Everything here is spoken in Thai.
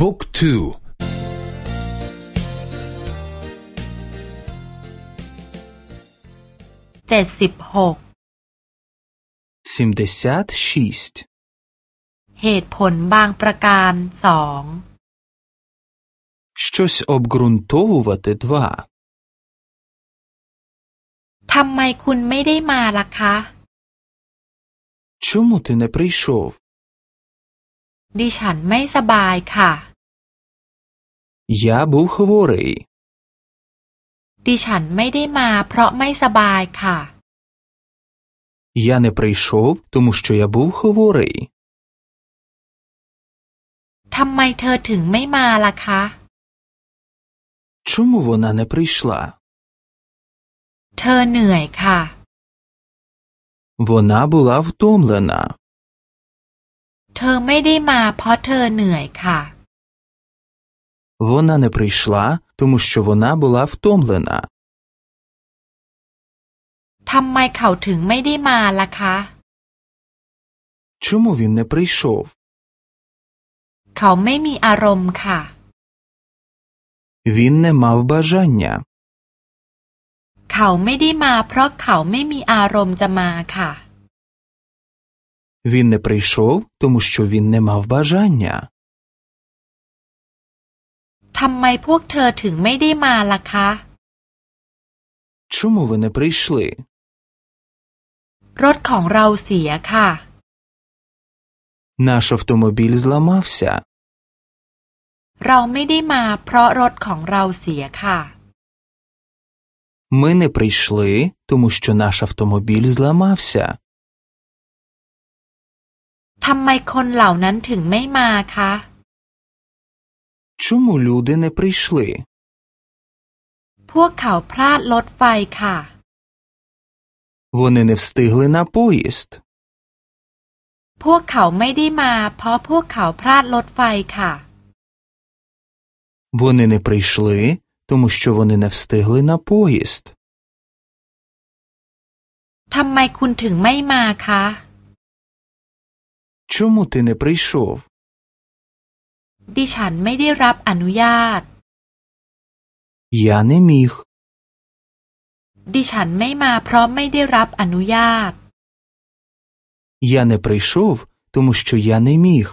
บุ๊กทูเจ็ดสิบหก сімдесят шість เหตุผลบางประการสอง щось обґрунтовувати два ทำไมคุณไม่ได้มาล่ะคะ чому ти не прийшов ดิฉันไม่สบายค่ะ я був хворий ดิฉันไม่ได้มาเพราะไม่สบายค่ะ я не прийшов тому що я був хворий ทำไมเธอถึงไม่มาล่ะคะ чому вона не прийшла เธอเหนื่อยค่ะ вона була втомлена เธอไม่ได้มาเพราะเธอเหนื่อยค่ะ вона не прийшла тому що вона була втомлена ทำไมเขาถึงไม่ได้มาล่ะคะ чому він не прийшов เขาไม่มีอารมณ์ค่ะ він не мав бажання เขาไม่ได้มาเพราะเขาไม่มีอารมณ์จะมาค่ะ він не прийшов тому що він не мав бажання ทำไมพวกเธอถึงไม่ได้มาล่ะคะ чому ви не прийшли รถของเราเสียค่ะ наш автомобіль зламався เราไม่ได้มาเพราะรถของเราเสียค่ะ ми не прийшли тому що наш автомобіль зламався ทำไมคนเหล่านั้นถึงไม่มาคะ чому люди не прийшли พวกเขาพลาดรถไฟค่ะ вони не встигли на поїзд พวกเขาไม่ได้มาเพราะพวกเขาพลาดรถไฟค่ะ вони не прийшли тому що вони не встигли на поїзд ทำไมคุณถึงไม่มาคะ чому ти не прийшов ดิฉันไม่ได้รับอนุญาต я не міг ดิฉันไม่มาเพราะไม่ได้รับอนุญาต я не прийшов тому що я не міг